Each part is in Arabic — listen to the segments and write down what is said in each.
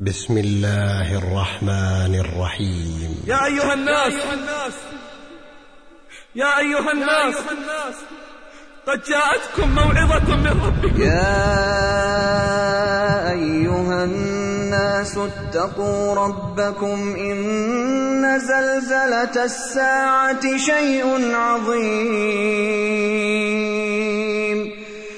بسم الله الرحمن الرحيم. يا أيها الناس يا أيها الناس قد جاءتكم موعظة من ربكم. يا أيها الناس اتقوا ربكم إن زلزلة الساعة شيء عظيم.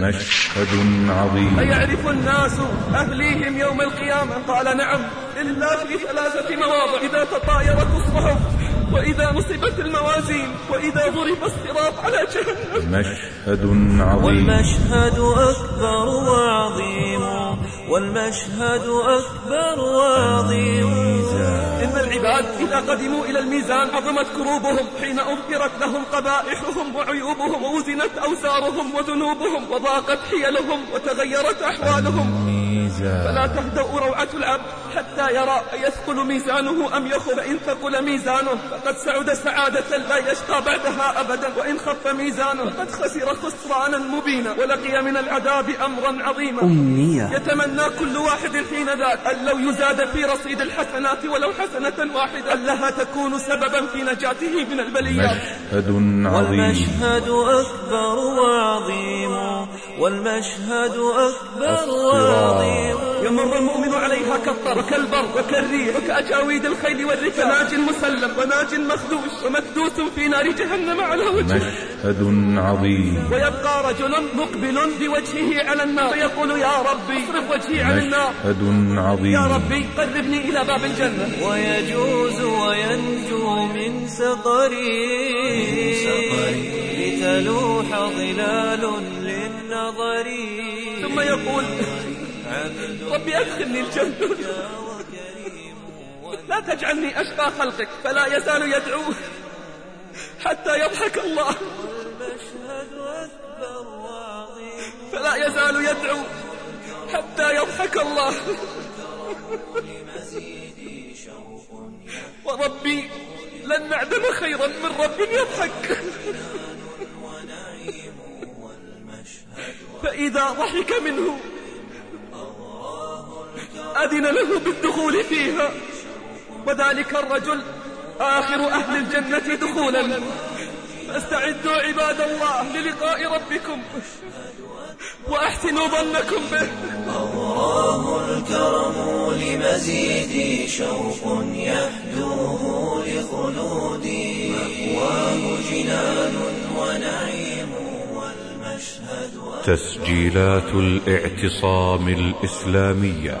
مشهد عظيم. أيعرف الناس أهليهم يوم القيامة؟ قال نعم إلا في ثلاثة مواضع. إذا تطايرت الصحف وإذا نصبت الموازين وإذا ضرب الصراط على جهنم. مشهد عظيم. والمشهد أكبر وعظيم. والمشهد أكبر وعظيم. إن العباد إذا قدموا إلى الميزان عظمت كروبهم حين أظهرت لهم قبائحهم وعيوبهم ووزنت أوزارهم وذنوبهم وضاقت حيلهم وتغيرت أحوالهم. ميزان. فلا تهدأ روعة العبد حتى يرى أيثقل ميزانه أم يخف فإن ثقل ميزانه. فقد سعد سعادة لا يشقى بعدها أبدا وإن خف ميزانه فقد خسر خسرانا مبينا. ولقي من العذاب أمرا عظيما. أمنية يتمنى كل واحد حين ذاك أن لو يزاد في رصيد الحسنات ولو حسنة واحدة أن لها تكون سببا في نجاته من البليات. مشهد عظيم. والمشهد أكبر وعظيم. والمشهد أكبر وعظيم. يمر المؤمن عليها كالطر وكالبر وكالريح وكأجاويد الخيل والركاب ناج مسلم وناج مخدوش. ومكدوس في نار جهنم على وجهه. مشهد عظيم. ويبقى رجل مقبل بوجهه على النار. فيقول يا ربي اصرف وجهي عن النار. مشهد عظيم. يا ربي قربني إلى باب الجنة. ويجوز وينجو من سقري. لتلوح ظلال للنظر. ثم يقول ربي أدخلني الجنة. لا تجعلني أشقى خلقك فلا يزال يدعو حتى يضحك الله. فلا يزال يدعو حتى يضحك الله. وربي لن نعدم خيرا من رب يضحك. فإذا ضحك منه أذن له بالدخول فيها. وذلك الرجل آخر أهل الجنة دخولا. فاستعدوا عباد الله للقاء ربكم. وأحسنوا ظنكم به. الكرم لمزيد شوق يحدوه لخلودي مأواه جنان ونعيم والمشهد تسجيلات الاعتصام الإسلامية.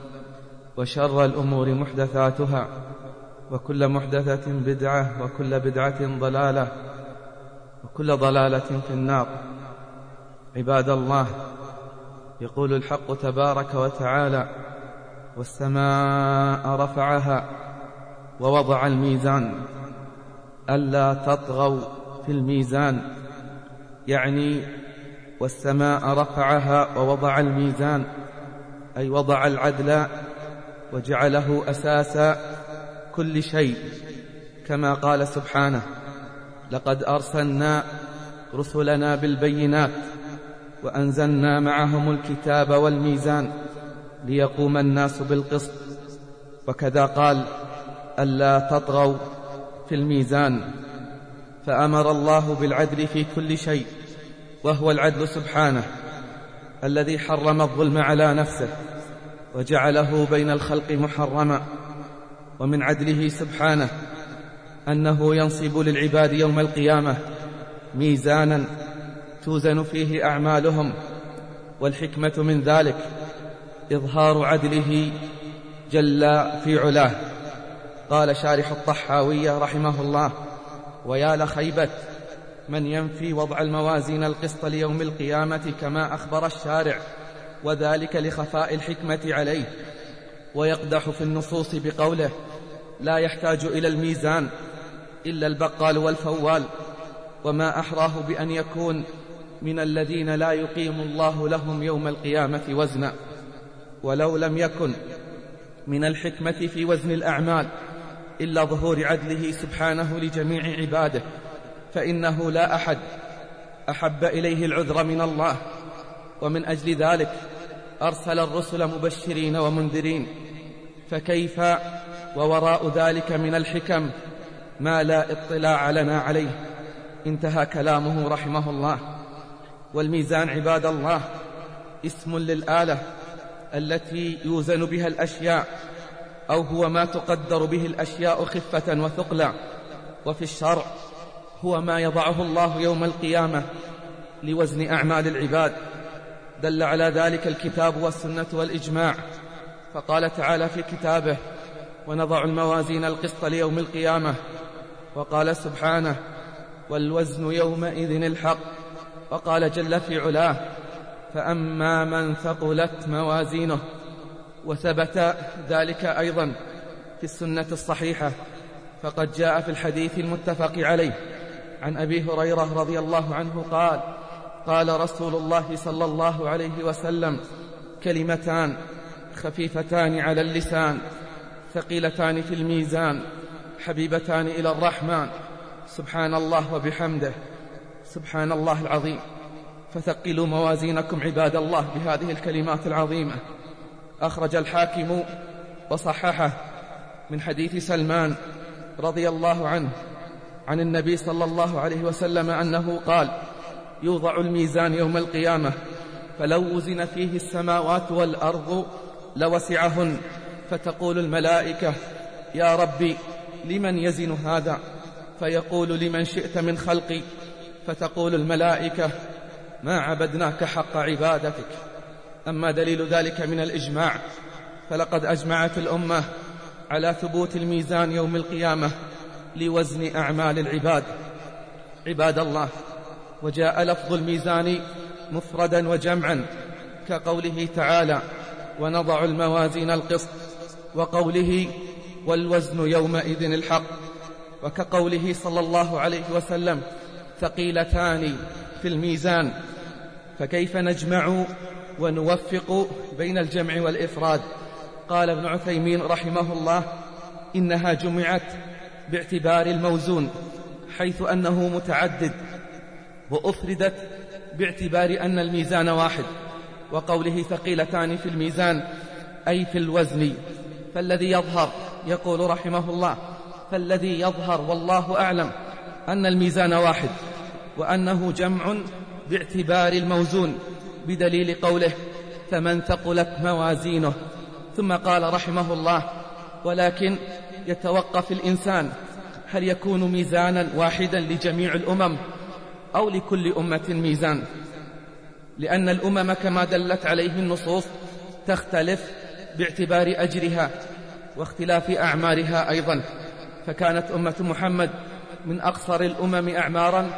وشر الأمور محدثاتها وكل محدثة بدعة وكل بدعة ضلالة وكل ضلالة في النار. عباد الله يقول الحق تبارك وتعالى والسماء رفعها ووضع الميزان ألا تطغوا في الميزان. يعني والسماء رفعها ووضع الميزان أي وضع العدل وجعله أساس كل شيء كما قال سبحانه لقد أرسلنا رسلنا بالبينات وأنزلنا معهم الكتاب والميزان ليقوم الناس بالقسط. وكذا قال ألا تطغوا في الميزان. فأمر الله بالعدل في كل شيء وهو العدل سبحانه الذي حرم الظلم على نفسه. وجعله بين الخلق محرما ومن عدله سبحانه أنه ينصب للعباد يوم القيامة ميزانا توزن فيه أعمالهم والحكمة من ذلك إظهار عدله جل في علاه. قال شارح الطحاوية رحمه الله ويا لخيبة من ينفي وضع الموازين القسط ليوم القيامة كما أخبر الشارع وذلك لخفاء الحكمة عليه. ويقدح في النصوص بقوله لا يحتاج إلى الميزان إلا البقال والفوال وما أحراه بأن يكون من الذين لا يقيم الله لهم يوم القيامة وزنا. ولو لم يكن من الحكمة في وزن الأعمال إلا ظهور عدله سبحانه لجميع عباده فإنه لا أحد أحب إليه العذر من الله. ومن أجل ذلك أرسل الرسل مبشرين ومنذرين فكيف ووراء ذلك من الحكم ما لا اطلاع لنا عليه؟ انتهى كلامه رحمه الله. والميزان عباد الله اسم للآلة التي يوزن بها الأشياء أو هو ما تقدر به الأشياء خفة وثقلا. وفي الشرع هو ما يضعه الله يوم القيامة لوزن أعمال العباد. دل على ذلك الكتاب والسنة والإجماع. فقال تعالى في كتابه ونضع الموازين القسط ليوم القيامة وقال سبحانه والوزن يومئذ الحق وقال جل في علاه فأما من ثقلت موازينه وثبت ذلك أيضا في السنة الصحيحة فقد جاء في الحديث المتفق عليه. عن أبي هريرة رضي الله عنه قال قال رسول الله صلى الله عليه وسلم كلمتان خفيفتان على اللسان ثقيلتان في الميزان حبيبتان إلى الرحمن. سبحان الله وبحمده. سبحان الله العظيم. فثقلوا موازينكم عباد الله بهذه الكلمات العظيمة. أخرج الحاكم وصححه من حديث سلمان رضي الله عنه عن النبي صلى الله عليه وسلم أنه قال يوضع الميزان يوم القيامة. فلو وزن فيه السماوات والأرض لوسعهن. فتقول الملائكة يا ربي لمن يزن هذا? فيقول لمن شئت من خلقي. فتقول الملائكة ما عبدناك حق عبادتك. أما دليل ذلك من الإجماع. فلقد أجمعت الأمة على ثبوت الميزان يوم القيامة لوزن أعمال العباد. عباد الله وجاء لفظ الميزان مفردا وجمعا كقوله تعالى ونضع الموازين القسط وقوله والوزن يومئذ الحق وكقوله صلى الله عليه وسلم ثقيلتان في الميزان. فكيف نجمع ونوفق بين الجمع والإفراد؟ قال ابن عثيمين رحمه الله إنها جمعت باعتبار الموزون حيث أنه متعدد وأفردت باعتبار أن الميزان واحد وقوله ثقيلتان في الميزان أي في الوزن فالذي يظهر يقول رحمه الله فالذي يظهر والله أعلم أن الميزان واحد وأنه جمع باعتبار الموزون بدليل قوله فمن ثقلت موازينه. ثم قال رحمه الله ولكن يتوقف الإنسان هل يكون ميزانا واحدا لجميع الأمم؟ أو لكل أمة ميزان. لأن الأمم كما دلت عليه النصوص تختلف باعتبار أجرها واختلاف أعمارها أيضا. فكانت أمة محمد من أقصر الأمم أعمارا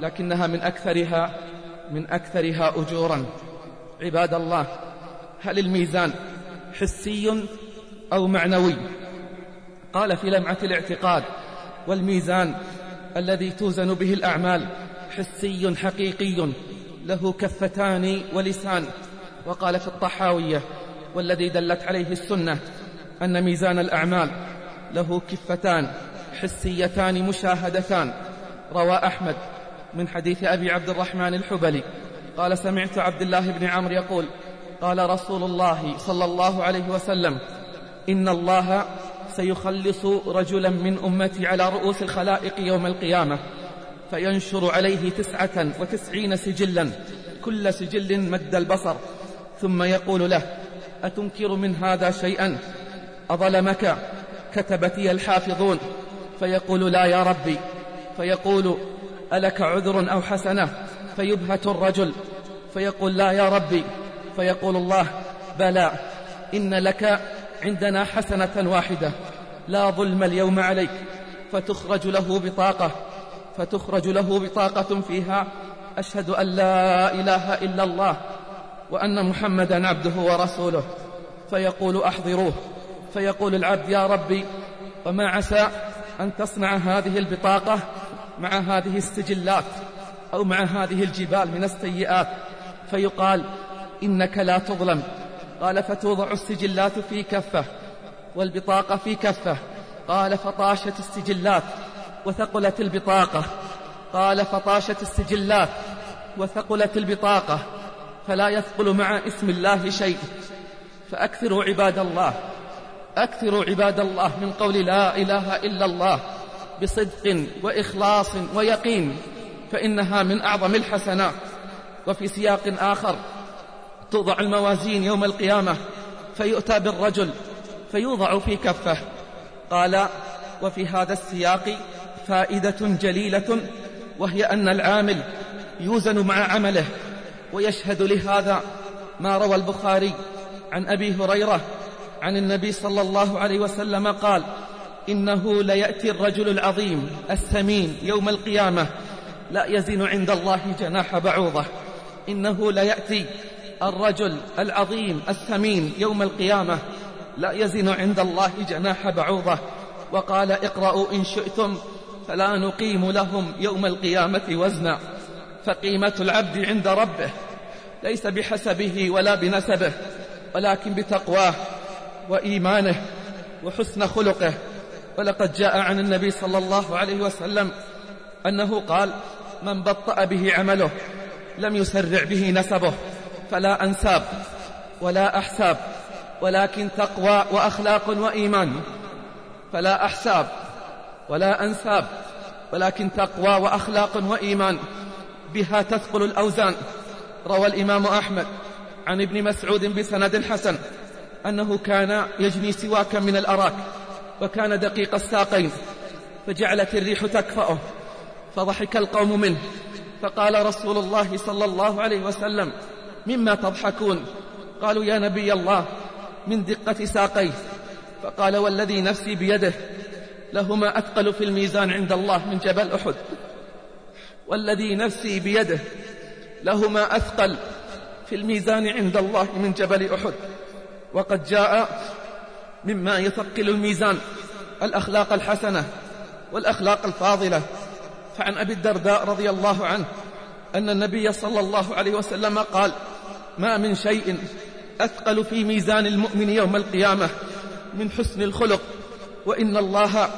لكنها من أكثرها من أكثرها أجورا. عباد الله هل الميزان حسي أو معنوي؟ قال في لمعة الاعتقاد والميزان الذي توزن به الأعمال حسي حقيقي له كفتان ولسان. وقال في الطحاوية والذي دلت عليه السنة أن ميزان الأعمال له كفتان حسيتان مشاهدتان. روى أحمد من حديث أبي عبد الرحمن الحبلي. قال سمعت عبد الله بن عمرو يقول قال رسول الله صلى الله عليه وسلم إن الله سيخلص رجلا من أمتي على رؤوس الخلائق يوم القيامة. فينشر عليه تسعة وتسعين سجلا كل سجل مد البصر. ثم يقول له أتنكر من هذا شيئا؟ أظلمك؟ كتبتي الحافظون. فيقول لا يا ربي. فيقول ألك عذر أو حسنة؟ فيبهت الرجل. فيقول لا يا ربي. فيقول الله بلى إن لك عندنا حسنة واحدة. لا ظلم اليوم عليك فتخرج له بطاقة. فتخرج له بطاقة فيها أشهد أن لا إله إلا الله وأن محمدا عبده ورسوله. فيقول أحضروه. فيقول العبد يا ربي وما عسى أن تصنع هذه البطاقة مع هذه السجلات أو مع هذه الجبال من السيئات. فيقال إنك لا تظلم. قال فتوضع السجلات في كفة والبطاقة في كفة. قال فطاشت السجلات. وثقلت البطاقة. قال فطاشت السجلات وثقلت البطاقة. فلا يثقل مع اسم الله شيء. فأكثروا عباد الله. أكثروا عباد الله من قول لا إله إلا الله بصدق وإخلاص ويقين. فإنها من أعظم الحسنات. وفي سياق آخر توضع الموازين يوم القيامة. فيؤتى بالرجل فيوضع في كفه. قال وفي هذا السياق فائدة جليلة وهي أن العامل يوزن مع عمله ويشهد لهذا ما روى البخاري عن أبي هريرة عن النبي صلى الله عليه وسلم قال إنه ليأتي الرجل العظيم الثمين يوم القيامة لا يزن عند الله جناح بعوضة. إنه ليأتي الرجل العظيم الثمين يوم القيامة لا يزن عند الله جناح بعوضة. وقال اقرأوا إن شئتم فلا نقيم لهم يوم القيامة وزنا. فقيمة العبد عند ربه. ليس بحسبه ولا بنسبه ولكن بتقواه وإيمانه وحسن خلقه. ولقد جاء عن النبي صلى الله عليه وسلم أنه قال من بطأ به عمله لم يسرع به نسبه فلا أنساب ولا أحساب ولكن تقوى وأخلاق وإيمان فلا أحساب ولا أنساب ولكن تقوى وأخلاق وإيمان بها تثقل الأوزان. روى الإمام أحمد عن ابن مسعود بسند حسن أنه كان يجني سواكا من الأراك وكان دقيق الساقين فجعلت الريح تكفأه فضحك القوم منه. فقال رسول الله صلى الله عليه وسلم مما تضحكون؟ قالوا يا نبي الله من دقة ساقيه. فقال والذي نفسي بيده لهما أثقل في الميزان عند الله من جبل أحد. والذي نفسي بيده لهما أثقل في الميزان عند الله من جبل أحد. وقد جاء مما يثقل الميزان الأخلاق الحسنة والأخلاق الفاضلة. فعن أبي الدرداء رضي الله عنه أن النبي صلى الله عليه وسلم قال ما من شيء أثقل في ميزان المؤمن يوم القيامة من حسن الخلق وإن الله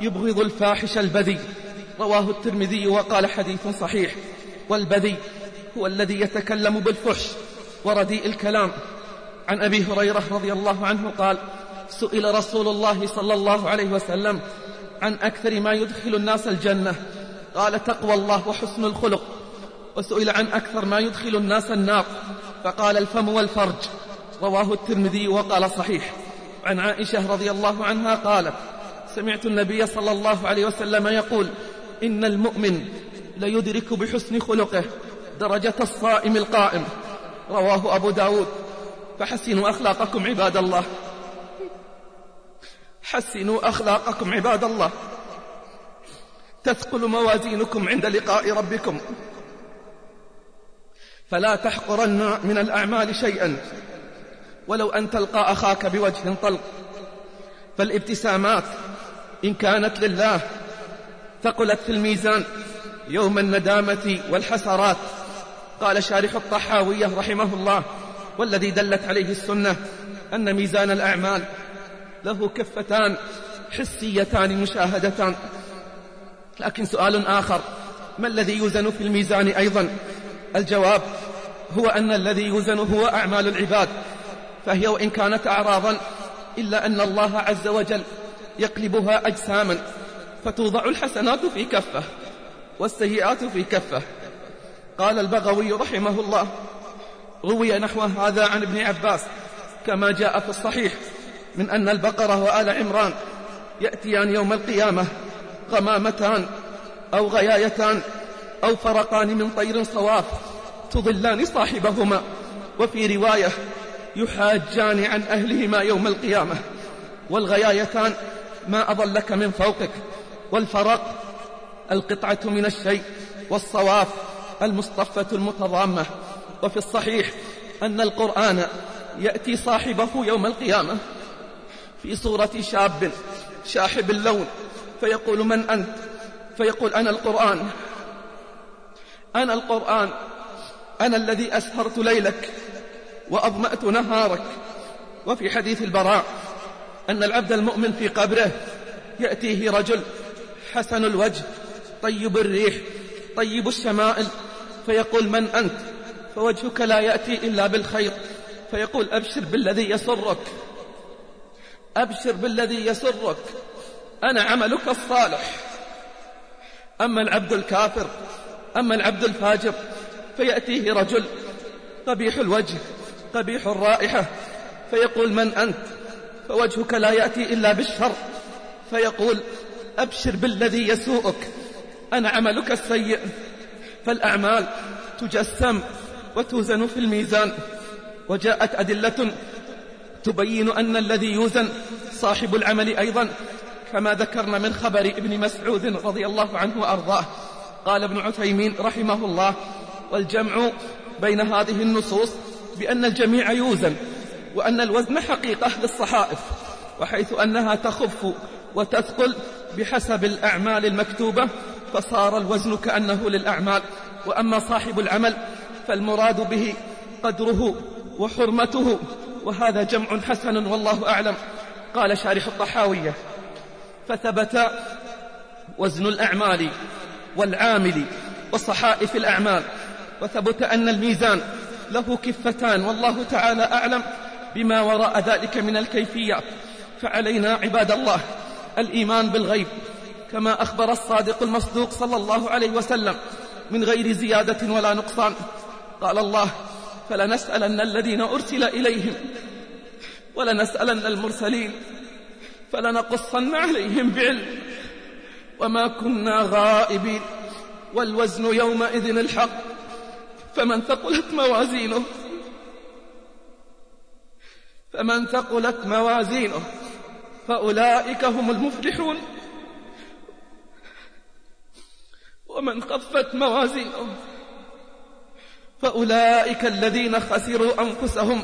يبغض الفاحش البذي رواه الترمذي وقال حديث صحيح. والبذي هو الذي يتكلم بالفحش. ورديء الكلام. عن أبي هريرة رضي الله عنه قال سئل رسول الله صلى الله عليه وسلم عن أكثر ما يدخل الناس الجنة. قال تقوى الله وحسن الخلق. وسئل عن أكثر ما يدخل الناس النار. فقال الفم والفرج. رواه الترمذي وقال صحيح. عن عائشة رضي الله عنها قالت سمعت النبي صلى الله عليه وسلم يقول إن المؤمن ليدرك بحسن خلقه درجة الصائم القائم. رواه أبو داود. فحسنوا أخلاقكم عباد الله. حسنوا أخلاقكم عباد الله. تثقل موازينكم عند لقاء ربكم. فلا تحقرن من الأعمال شيئا. ولو أن تلقى أخاك بوجه طلق. فالابتسامات إن كانت لله ثقلت في الميزان يوم الندامة والحسرات. قال شارح الطحاوية رحمه الله والذي دلت عليه السنة أن ميزان الأعمال له كفتان حسيتان مشاهدتان. لكن سؤال آخر ما الذي يوزن في الميزان أيضا؟ الجواب هو أن الذي يوزن هو أعمال العباد. فهي وإن كانت أعراضا إلا أن الله عز وجل يقلبها أجساما فتوضع الحسنات في كفة والسيئات في كفة. قال البغوي رحمه الله روي نحو هذا عن ابن عباس كما جاء في الصحيح من أن البقرة وآل عمران يأتيان يوم القيامة غمامتان أو غيايتان أو فرقان من طير صواف تضلان صاحبهما. وفي رواية يحاجان عن أهلهما يوم القيامة والغيايتان ما أضلك من فوقك والفرق القطعة من الشيء والصواف المصطفة المتضامة وفي الصحيح أن القرآن يأتي صاحبه يوم القيامة. في صورة شاب شاحب اللون فيقول من أنت؟ فيقول أنا القرآن. أنا القرآن. أنا الذي أسهرت ليلك. وأظمأت نهارك. وفي حديث البراء أن العبد المؤمن في قبره يأتيه رجل حسن الوجه طيب الريح طيب الشمائل فيقول من أنت؟ فوجهك لا يأتي إلا بالخير. فيقول أبشر بالذي يسرك أبشر بالذي يسرك أنا عملك الصالح. أما العبد الكافر أما العبد الفاجر فيأتيه رجل قبيح الوجه قبيح الرائحة فيقول من أنت؟ فوجهك لا يأتي إلا بالشر فيقول أبشر بالذي يسوءك أنا عملك السيء. فالأعمال تجسم وتوزن في الميزان وجاءت أدلة تبين أن الذي يوزن صاحب العمل أيضا كما ذكرنا من خبر ابن مسعود رضي الله عنه وأرضاه. قال ابن عثيمين رحمه الله والجمع بين هذه النصوص بأن الجميع يوزن وأن الوزن حقيقة للصحائف وحيث أنها تخف وتثقل بحسب الأعمال المكتوبة فصار الوزن كأنه للأعمال. وأما صاحب العمل فالمراد به قدره وحرمته. وهذا جمع حسن والله أعلم قال شارح الطحاوية. فثبت وزن الأعمال والعامل وصحائف الأعمال وثبت أن الميزان له كفتان والله تعالى أعلم بما وراء ذلك من الكيفيات فعلينا عباد الله الإيمان بالغيب كما أخبر الصادق المصدوق صلى الله عليه وسلم من غير زيادة ولا نقصان. قال الله فلنسألن الذين أرسل إليهم ولنسألن المرسلين فلنقصن عليهم بعلم وما كنا غائبين والوزن يومئذ الحق. فمن ثقلت موازينه. فمن ثقلت موازينه. فأولئك هم المفلحون. ومن خفت موازينه. فأولئك الذين خسروا أنفسهم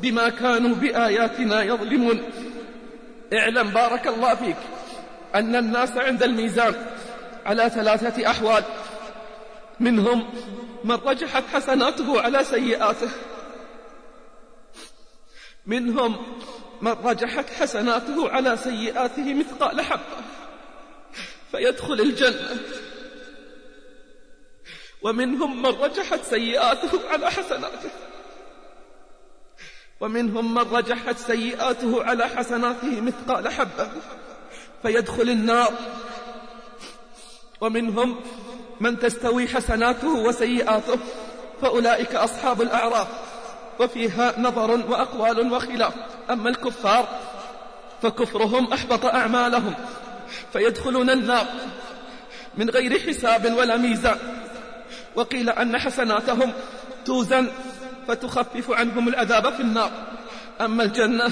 بما كانوا بآياتنا يظلمون. اعلم بارك الله فيك أن الناس عند الميزان على ثلاثة أحوال. منهم من رجحت حسناته على سيئاته. منهم من رجحت حسناته على سيئاته مثقال حبة فيدخل الجنة. ومنهم من رجحت سيئاته على حسناته. ومنهم من رجحت سيئاته على حسناته مثقال حبة فيدخل النار. ومنهم من تستوي حسناته وسيئاته فأولئك أصحاب الأعراف وفيها نظر وأقوال وخلاف. أما الكفار فكفرهم أحبط أعمالهم فيدخلون النار من غير حساب ولا ميزان. وقيل أن حسناتهم توزن فتخفف عنهم العذاب في النار. أما الجنة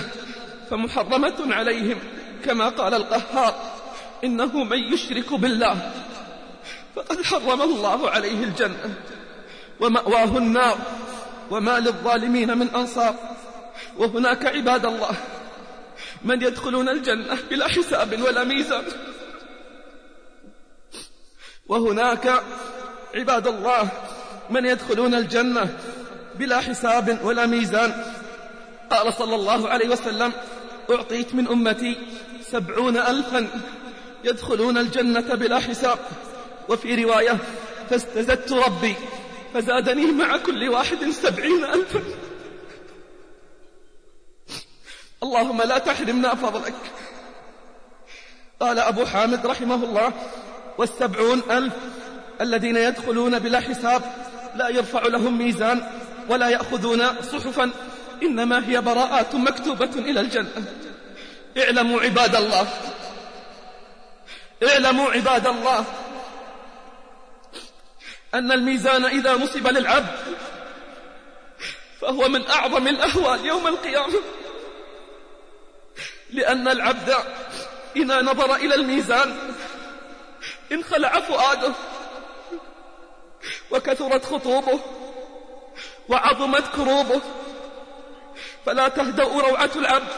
فمحرمة عليهم كما قال القهار إنه من يشرك بالله. فقد حرم الله عليه الجنة ومأواه النار وما للظالمين من أنصار وهناك عباد الله من يدخلون الجنة بلا حساب ولا ميزان وهناك عباد الله من يدخلون الجنة بلا حساب ولا ميزان قال صلى الله عليه وسلم أعطيت من أمتي سبعون ألفا يدخلون الجنة بلا حساب وفي رواية فاستزدت ربي فزادني مع كل واحد سبعين ألفا. اللهم لا تحرمنا فضلك. قال أبو حامد رحمه الله والسبعون ألف الذين يدخلون بلا حساب لا يرفع لهم ميزان ولا يأخذون صحفا إنما هي براءات مكتوبة إلى الجنة. اعلموا عباد الله اعلموا عباد الله أن الميزان إذا نصب للعبد فهو من أعظم الأهوال يوم القيامة. لأن العبد إذا نظر إلى الميزان انخلع فؤاده وكثرت خطوبه وعظمت كروبه. فلا تهدأ روعة العبد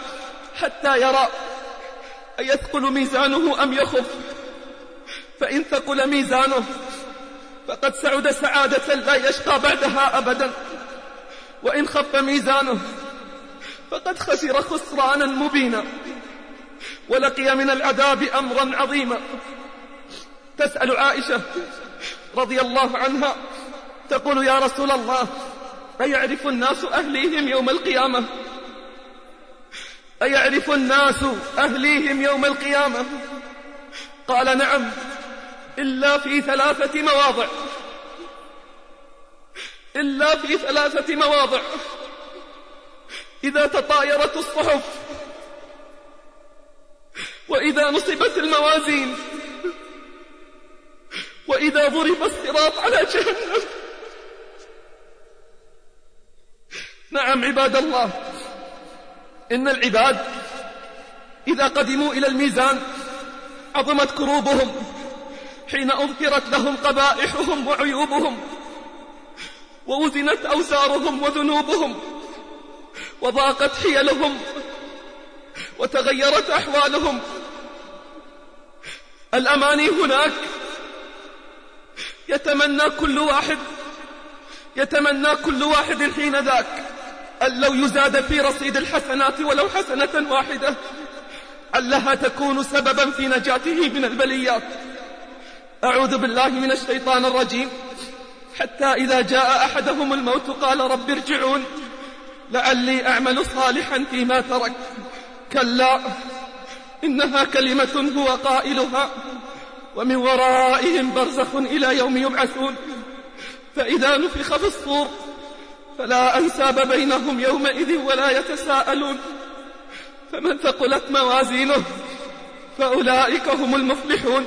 حتى يرى أيثقل ميزانه أم يخف. فإن ثقل ميزانه فقد سعد سعادة لا يشقى بعدها أبدا. وإن خف ميزانه فقد خسر خسرانا مبينا. ولقي من العذاب أمرا عظيما. تسأل عائشة رضي الله عنها تقول يا رسول الله أيعرف الناس أهليهم يوم القيامة؟ أيعرف الناس أهليهم يوم القيامة؟ قال نعم. إلا في ثلاثة مواضع. إلا في ثلاثة مواضع. إذا تطايرت الصحف. وإذا نصبت الموازين. وإذا ضرب الصراط على جهنم. نعم عباد الله. إن العباد إذا قدموا إلى الميزان عظمت كروبهم حين أظهرت لهم قبائحهم وعيوبهم ووزنت أوزارهم وذنوبهم وضاقت حيلهم وتغيرت أحوالهم. الأماني هناك يتمنى كل واحد يتمنى كل واحد حين ذاك أن لو يزاد في رصيد الحسنات ولو حسنة واحدة علها تكون سببا في نجاته من البليات. أعوذ بالله من الشيطان الرجيم. حتى إذا جاء أحدهم الموت قال رب ارجعون. لعلي أعمل صالحا فيما ترك. كلا إنها كلمة هو قائلها. ومن ورائهم برزخ إلى يوم يبعثون. فإذا نفخ في الصور فلا أنساب بينهم يومئذ ولا يتساءلون. فمن ثقلت موازينه فأولئك هم المفلحون.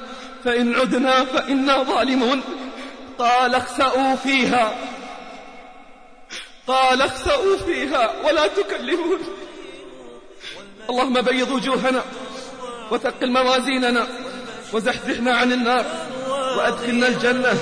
فإن عدنا فإنا ظالمون. قال اخسأوا فيها. قال اخسأوا فيها ولا تكلمون. اللهم بيض وجوهنا وثقل موازيننا وزحزحنا عن النار وأدخلنا الجنة.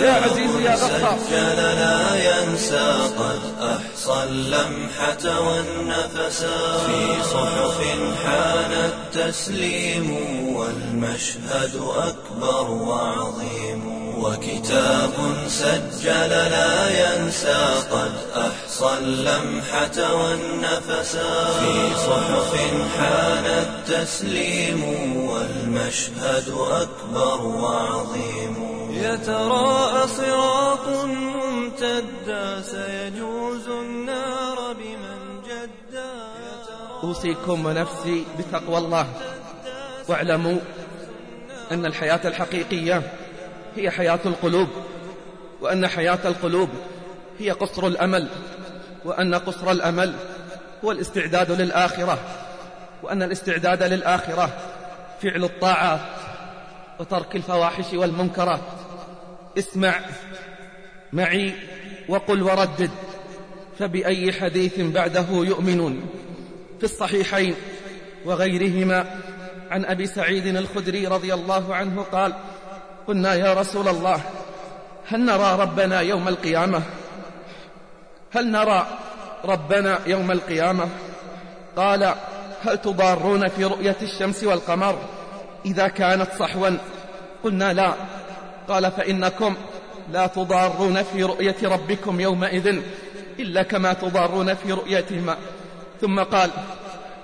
يا عزيز يا غفار. سجل لا ينسى قد أحصى اللمحة والنفسا في صحف حان التسليم والمشهد أكبر وعظيم. وكتاب سجل لا ينسى قد أحصى اللمحة والنفسا في صحف حان التسليم والمشهد أكبر وعظيم. يتراءى صراط ممتدا سيجوز النار بمن جدا أوصيكم ونفسي بتقوى الله. واعلموا أن الحياة الحقيقية هي حياة القلوب وأن حياة القلوب هي قصر الأمل وأن قصر الأمل هو الاستعداد للآخرة وأن الاستعداد للآخرة فعل الطاعات وترك الفواحش والمنكرات. اسمع معي وقل وردد فبأي حديث بعده يؤمنون؟ في الصحيحين وغيرهما عن أبي سعيد الخدري رضي الله عنه قال قلنا يا رسول الله هل نرى ربنا يوم القيامة؟ هل نرى ربنا يوم القيامة؟ قال هل تضارون في رؤية الشمس والقمر إذا كانت صحوا؟ قلنا لا قال فإنكم لا تضارون في رؤية ربكم يومئذ إلا كما تضارون في رؤيتهما. ثم قال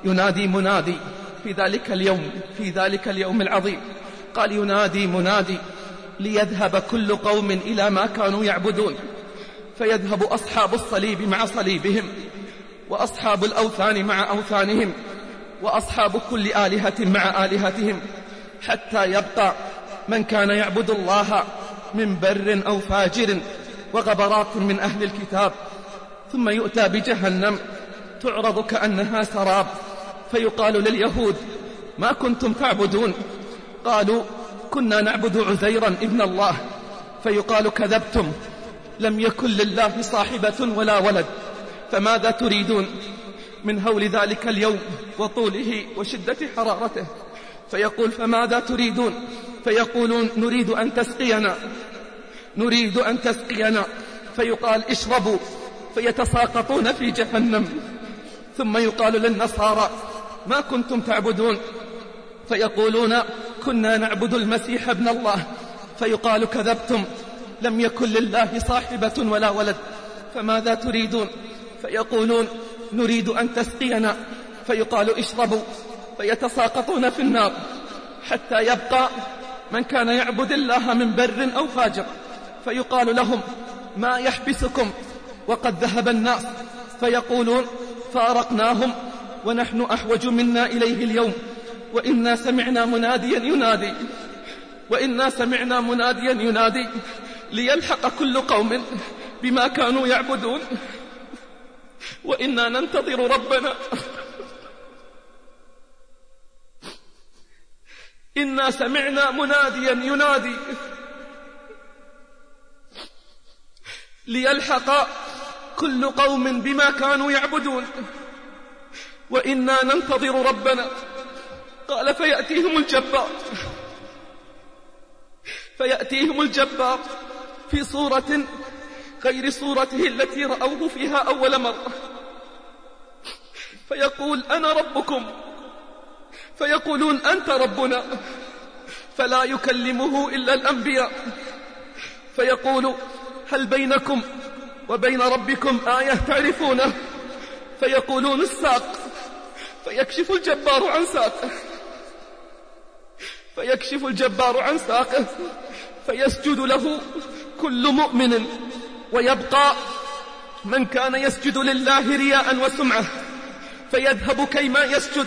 ينادي منادي في ذلك اليوم في ذلك اليوم العظيم. قال ينادي منادي ليذهب كل قوم إلى ما كانوا يعبدون. فيذهب أصحاب الصليب مع صليبهم وأصحاب الأوثان مع أوثانهم وأصحاب كل آلهة مع آلهتهم حتى يبقى من كان يعبد الله من بر أو فاجر وغبرات من أهل الكتاب ثم يؤتى بجهنم تعرض كأنها سراب فيقال لليهود ما كنتم تعبدون؟ قالوا كنا نعبد عزيرا ابن الله. فيقال كذبتم لم يكن لله صاحبة ولا ولد فماذا تريدون؟ من هول ذلك اليوم وطوله وشدة حرارته. فيقول فماذا تريدون؟ فيقولون نريد أن تسقينا. نريد أن تسقينا. فيقال اشربوا. فيتساقطون في جهنم. ثم يقال للنصارى ما كنتم تعبدون؟ فيقولون كنا نعبد المسيح ابن الله. فيقال كذبتم. لم يكن لله صاحبة ولا ولد. فماذا تريدون؟ فيقولون نريد أن تسقينا. فيقال اشربوا. فيتساقطون في النار. حتى يبقى من كان يعبد الله من بر أو فاجر فيقال لهم ما يحبسكم؟ وقد ذهب الناس فيقولون فأرقناهم ونحن أحوج منا إليه اليوم وإنا سمعنا مناديا ينادي وإنا سمعنا مناديا ينادي ليلحق كل قوم بما كانوا يعبدون وإنا ننتظر ربنا. إنا سمعنا مناديا ينادي ليلحق كل قوم بما كانوا يعبدون وإنا ننتظر ربنا. قال فيأتيهم الجبار. فيأتيهم الجبار في صورة غير صورته التي رأوه فيها أول مرة. فيقول أنا ربكم. فيقولون أنت ربنا فلا يكلمه إلا الأنبياء. فيقول هل بينكم وبين ربكم آية تعرفونه فيقولون الساق. فيكشف الجبار عن ساقه فيكشف الجبار عن ساقه فيسجد له كل مؤمن. ويبقى من كان يسجد لله رياء وسمعة. فيذهب كيما يسجد.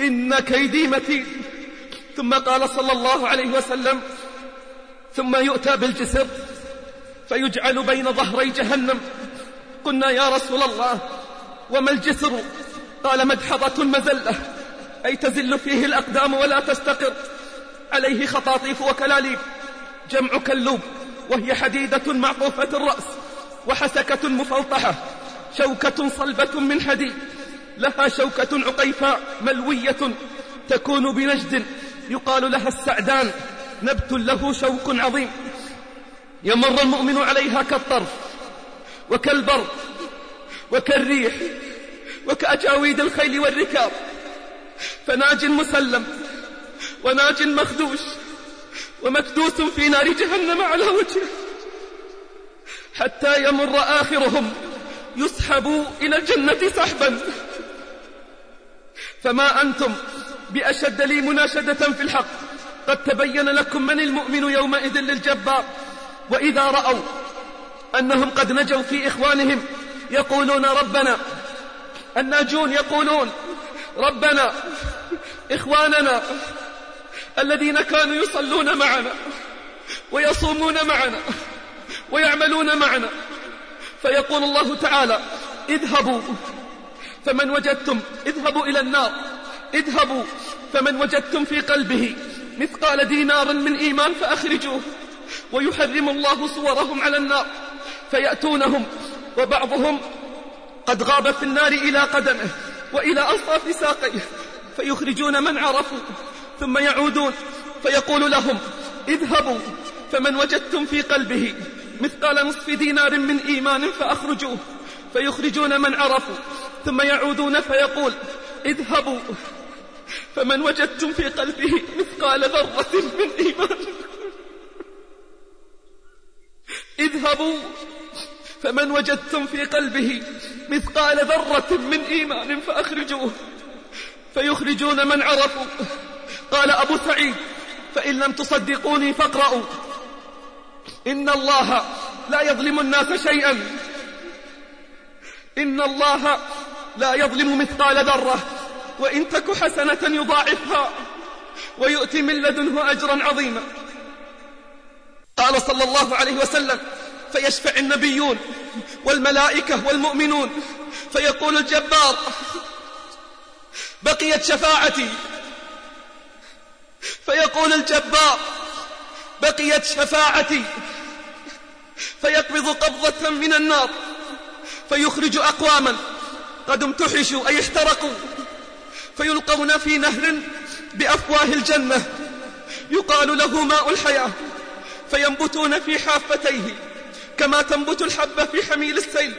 إن كيدي متين. ثم قال صلى الله عليه وسلم ثم يؤتى بالجسر فيجعل بين ظهري جهنم. قلنا يا رسول الله وما الجسر؟ قال مدحضة مزلة أي تزل فيه الأقدام ولا تستقر. عليه خطاطيف وكلاليب جمع كلوب وهي حديدة معطوفة الرأس وحسكة مفلطحة شوكة صلبة من حديد. لها شوكة عقيفاء ملوية تكون بنجد يقال لها السعدان. نبت له شوك عظيم. يمر المؤمن عليها كالطرف وكالبرق وكالريح وكأجاويد الخيل والركاب. فناج مسلم وناج مخدوش ومكدوس في نار جهنم على وجهه. حتى يمر آخرهم يسحب إلى الجنة سحبا. فما أنتم بأشد لي مناشدة في الحق. قد تبين لكم من المؤمن يومئذ للجبار. وإذا رأوا أنهم قد نجوا في إخوانهم يقولون ربنا الناجون يقولون ربنا إخواننا الذين كانوا يصلون معنا ويصومون معنا ويعملون معنا. فيقول الله تعالى اذهبوا فمن وجدتم اذهبوا إلى النار. اذهبوا فمن وجدتم في قلبه مثقال دينار من إيمان فأخرجوه. ويحرم الله صورهم على النار. فيأتونهم وبعضهم قد غاب في النار إلى قدمه وإلى أصاف ساقيه. فيخرجون من عرفوا ثم يعودون. فيقول لهم اذهبوا فمن وجدتم في قلبه مثقال نصف دينار من إيمان فأخرجوه. فيخرجون من عرفوا ثم يعودون فيقول اذهبوا فمن وجدتم في قلبه مثقال ذرة من إيمان. اذهبوا فمن وجدتم في قلبه مثقال ذرة من إيمان فأخرجوه فيخرجون من عرفوا. قال أبو سعيد فإن لم تصدقوني فاقرأوا إن الله لا يظلم الناس شيئا. إن الله لا يظلم مثقال ذرة وإن تك حسنة يضاعفها ويؤتي من لدنه أجرا عظيما. قال صلى الله عليه وسلم فيشفع النبيون والملائكة والمؤمنون. فيقول الجبار بقيت شفاعتي. فيقول الجبار بقيت شفاعتي. فيقبض قبضة من النار. فيخرج أقواما. قد امتحشوا أي احترقوا فيلقون في نهر بأفواه الجنة. يقال له ماء الحياة. فينبتون في حافتيه كما تنبت الحبة في حميل السيل.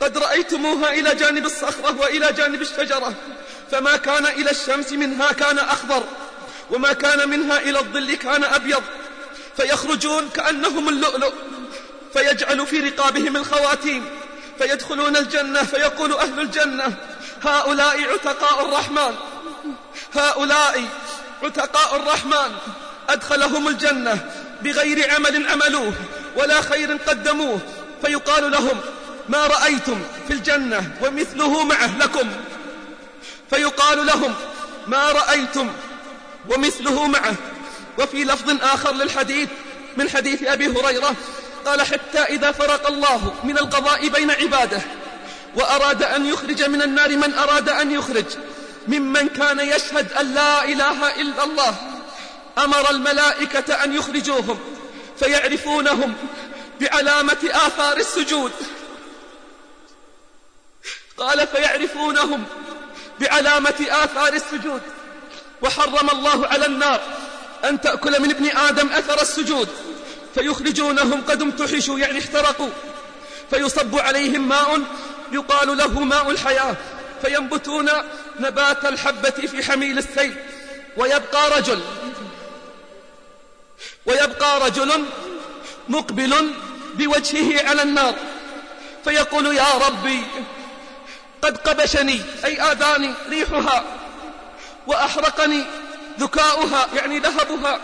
قد رأيتموها إلى جانب الصخرة وإلى جانب الشجرة. فما كان إلى الشمس منها كان أخضر وما كان منها إلى الظل كان أبيض. فيخرجون كأنهم اللؤلؤ. فيجعل في رقابهم الخواتيم. فيدخلون الجنة فيقول أهل الجنة هؤلاء عتقاء الرحمن هؤلاء عتقاء الرحمن أدخلهم الجنة بغير عمل عملوه ولا خير قدموه فيقال لهم ما رأيتم في الجنة ومثله معه لكم فيقال لهم ما رأيتم ومثله معه وفي لفظ آخر للحديث من حديث أبي هريرة قال حتى إذا فرق الله من القضاء بين عباده وأراد أن يخرج من النار من أراد أن يخرج ممن كان يشهد أن لا إله إلا الله أمر الملائكة أن يخرجوهم فيعرفونهم بعلامة آثار السجود. قال فيعرفونهم بعلامة آثار السجود. وحرم الله على النار أن تأكل من ابن آدم أثر السجود. فيخرجونهم قد امتحشوا يعني احترقوا فيصب عليهم ماء يقال له ماء الحياة. فينبتون نبات الحبة في حميل السيل. ويبقى رجل ويبقى رجل مقبل بوجهه على النار. فيقول يا ربي قد قبشني أي آذاني ريحها وأحرقني ذكاؤها يعني لهبها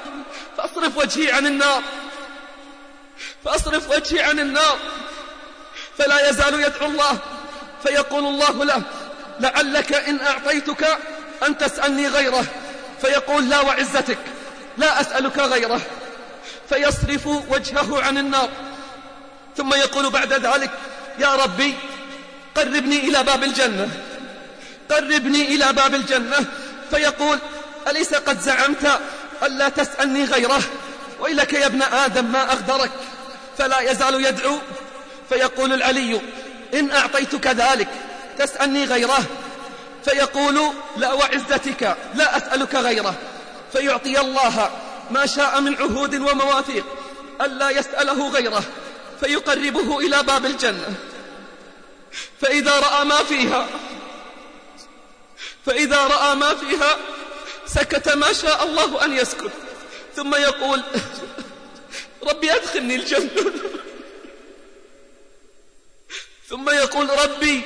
فأصرف وجهي عن النار. فأصرف وجهي عن النار. فلا يزال يدعو الله. فيقول الله له لعلك إن أعطيتك أن تسألني غيره. فيقول لا وعزتك. لا أسألك غيره. فيصرف وجهه عن النار. ثم يقول بعد ذلك يا ربي قربني إلى باب الجنة. قربني إلى باب الجنة. فيقول أليس قد زعمت ألا تسألني غيره؟ ويلك يا ابن آدم ما أغدرك. فلا يزال يدعو فيقول العلي إن أعطيتك ذلك تسألني غيره. فيقول لا وعزتك لا أسألك غيره. فيعطي الله ما شاء من عهود ومواثيق ألا يسأله غيره. فيقربه إلى باب الجنة. فإذا رأى ما فيها فإذا رأى ما فيها سكت ما شاء الله أن يسكت. ثم يقول ربي أدخلني الجنة. ثم يقول ربي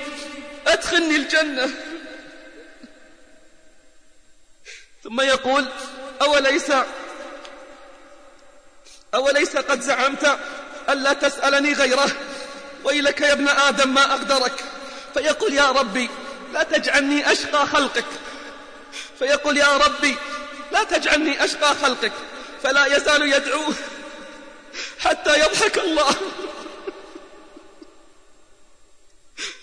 أدخلني الجنة. ثم يقول أوليس أوليس قد زعمت ألا تسألني غيره؟ ويلك يا ابن آدم ما أقدرك. فيقول يا ربي لا تجعلني أشقى خلقك. فيقول يا ربي لا تجعلني أشقى خلقك. فلا يزال يدعو. حتى يضحك الله.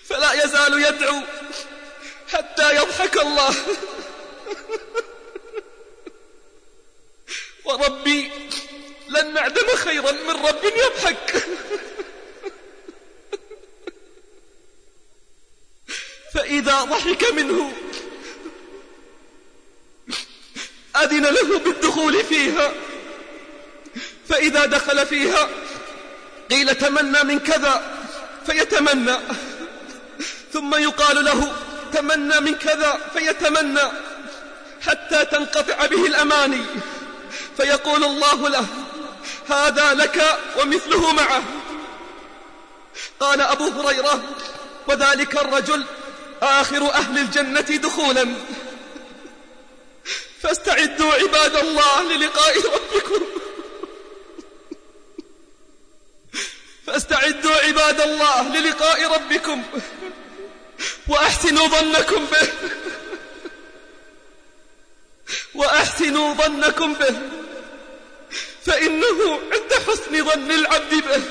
فلا يزال يدعو حتى يضحك الله. وربي لن نعدم خيرا من رب يضحك. فإذا ضحك منه أذن له بالدخول فيها. فإذا دخل فيها قيل تمنى من كذا فيتمنى. ثم يقال له تمنى من كذا فيتمنى حتى تنقطع به الأماني. فيقول الله له هذا لك ومثله معه. قال أبو هريرة وذلك الرجل آخر أهل الجنة دخولا. فاستعدوا عباد الله للقاء ربكم. فاستعدوا عباد الله للقاء ربكم وأحسنوا ظنكم به. وأحسنوا ظنكم به. فإنه عند حسن ظن العبد به.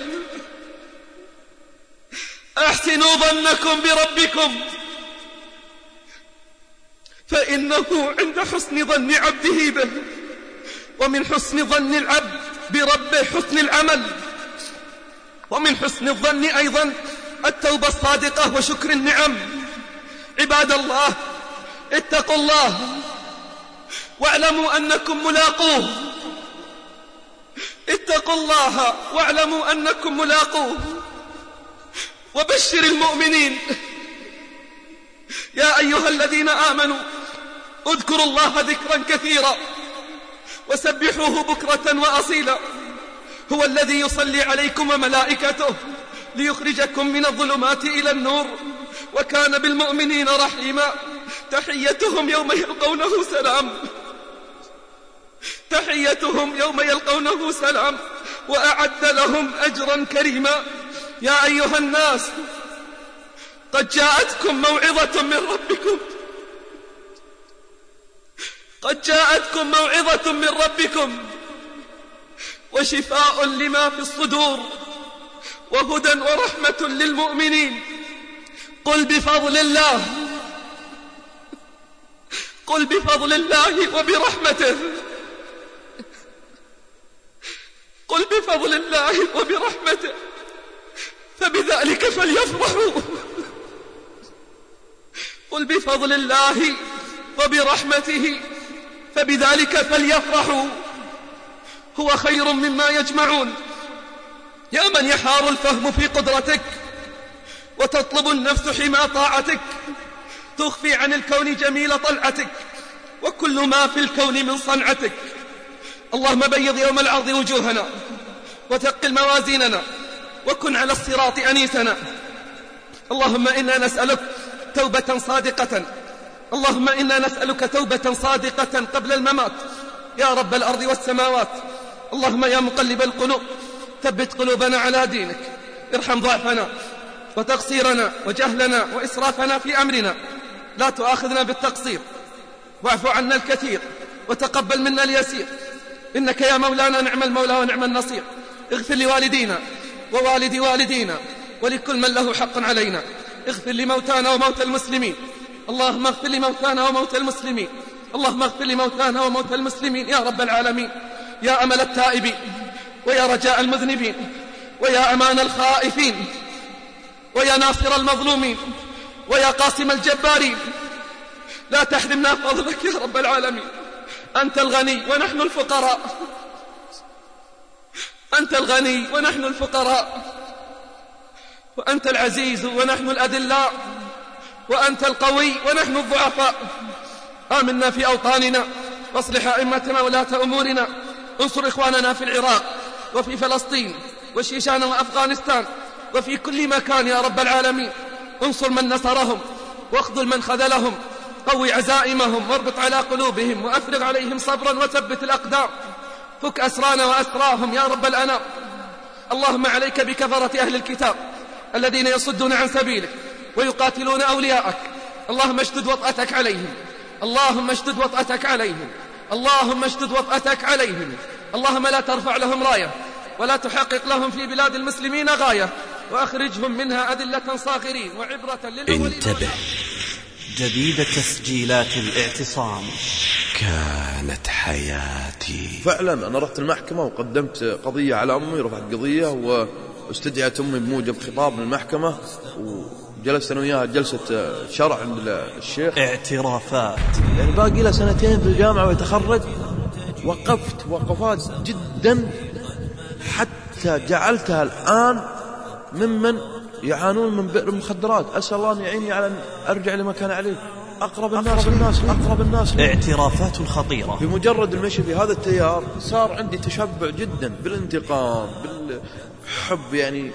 أحسنوا ظنكم بربكم. فإنه عند حسن ظن عبده به. ومن حسن ظن العبد بربه حسن العمل. ومن حسن الظن أيضا التوبة الصادقة وشكر النعم. عباد الله اتقوا الله واعلموا أنكم ملاقوه. اتقوا الله واعلموا أنكم ملاقوه. وبشر المؤمنين. يا أيها الذين آمنوا اذكروا الله ذكرا كثيرا وسبحوه بكرة وأصيلا. هو الذي يصلي عليكم وملائكته ليخرجكم من الظلمات إلى النور. وكان بالمؤمنين رحيما. تحيتهم يوم يلقونه سلام. تحيتهم يوم يلقونه سلام. وأعد لهم أجرا كريما. يا أيها الناس قد جاءتكم موعظة من ربكم. قد جاءتكم موعظة من ربكم. وشفاء لما في الصدور وهدى ورحمة للمؤمنين. قل بفضل الله. قل بفضل الله وبرحمته. قل بفضل الله وبرحمته. فبذلك فليفرحوا. قل بفضل الله وبرحمته. فبذلك فليفرحوا. هو خير مما يجمعون. يا من يحار الفهم في قدرتك وتطلب النفس حمى طاعتك تخفي عن الكون جميل طلعتك وكل ما في الكون من صنعتك. اللهم بيض يوم العرض وجوهنا وثقل موازيننا وكن على الصراط أنيسنا. اللهم إنا نسألك توبة صادقة. اللهم إنا نسألك توبة صادقة قبل الممات. يا رب الأرض والسماوات اللهم يا مقلب القلوب ثبت قلوبنا على دينك ارحم ضعفنا وتقصيرنا وجهلنا وإسرافنا في أمرنا لا تؤاخذنا بالتقصير واعف عنا الكثير وتقبل منا اليسير إنك يا مولانا نعم المولى ونعم النصير اغفر لوالدينا ووالد والدينا ولكل من له حق علينا اغفر لموتانا وموتى المسلمين اللهم اغفر لموتانا وموتى المسلمين اللهم اغفر لموتانا وموتى المسلمين يا رب العالمين. يا أمل التائبين ويا رجاء المذنبين ويا أمان الخائفين ويا ناصر المظلومين ويا قاسم الجبارين لا تحرمنا فضلك يا رب العالمين. أنت الغني ونحن الفقراء. أنت الغني ونحن الفقراء. وأنت العزيز ونحن الأدلاء. وأنت القوي ونحن الضعفاء. آمنا في أوطاننا واصلح أئمتنا ولاة أمورنا. انصر إخواننا في العراق وفي فلسطين وشيشان وأفغانستان وفي كل مكان يا رب العالمين. انصر من نصرهم واخذل من خذلهم. قوي عزائمهم واربط على قلوبهم وأفرغ عليهم صبرا وثبت الأقدام. فك أسرانا وأسراهم يا رب الأنام. اللهم عليك بكفرة أهل الكتاب الذين يصدون عن سبيلك ويقاتلون أولياءك. اللهم اشدد وطأتك عليهم. اللهم اشدد وطأتك عليهم. اللهم اشدد وطأتك عليهم. اللهم لا ترفع لهم راية. ولا تحقق لهم في بلاد المسلمين غاية. وأخرجهم منها أذلة صاغرين وعبرة للأولين انتبه. جديد تسجيلات الاعتصام. كانت حياتي. فعلا أنا رحت المحكمة وقدمت قضية على أمي رفعت قضية واستدعت أمي بموجب خطاب من المحكمة وجلست أنا وياها جلسة شرع عند الشيخ. اعترافات. يعني باقي له سنتين في الجامعة ويتخرج. وقفت وقفات جدا حتى جعلتها الآن ممن يعانون من بئر المخدرات. أسأل الله أن يعيني على أن أرجع لما كان عليه أقرب الناس الناس أقرب الناس. اعترافات خطيرة. بمجرد المشي في هذا التيار صار عندي تشبع جدا بالانتقام بالحب. يعني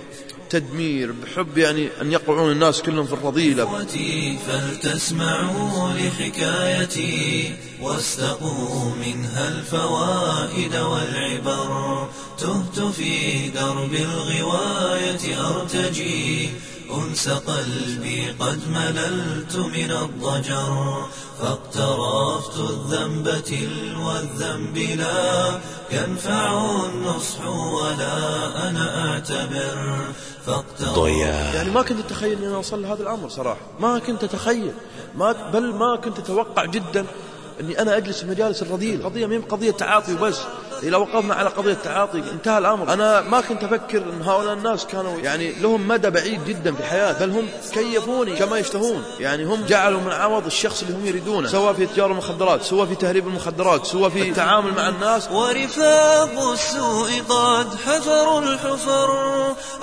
تدمير بحب يعني أن يقعون الناس كلهم في الرذيلة. إخوتي فلتسمعوا لحكايتي واستقوا منها الفوائد والعبر. تهت في درب الغواية أرتجي أنس قلبي قد مللت من الضجر فاقترفت الذنب تلو الذنب لا. ينفع النصح ولا أنا أعتبر. ضياء. يعني ما كنت أتخيل أنا أوصل لهذا الأمر صراحة. ما كنت أتخيل. ما بل ما كنت أتوقع جدا أني أنا أجلس في مجالس الرذيل قضية مين قضية تعاطي وبس. إذا وقفنا على قضية تعاطي انتهى الأمر. أنا ما كنت أفكر أن هؤلاء الناس كانوا يعني لهم مدى بعيد جدا في الحياة بل هم كيفوني كما يشتهون. يعني هم جعلوا من عوض الشخص اللي هم يريدونه سواء في تجارة المخدرات سواء في تهريب المخدرات سواء في التعامل مع الناس. ورفاق السوء قد حفروا الحفر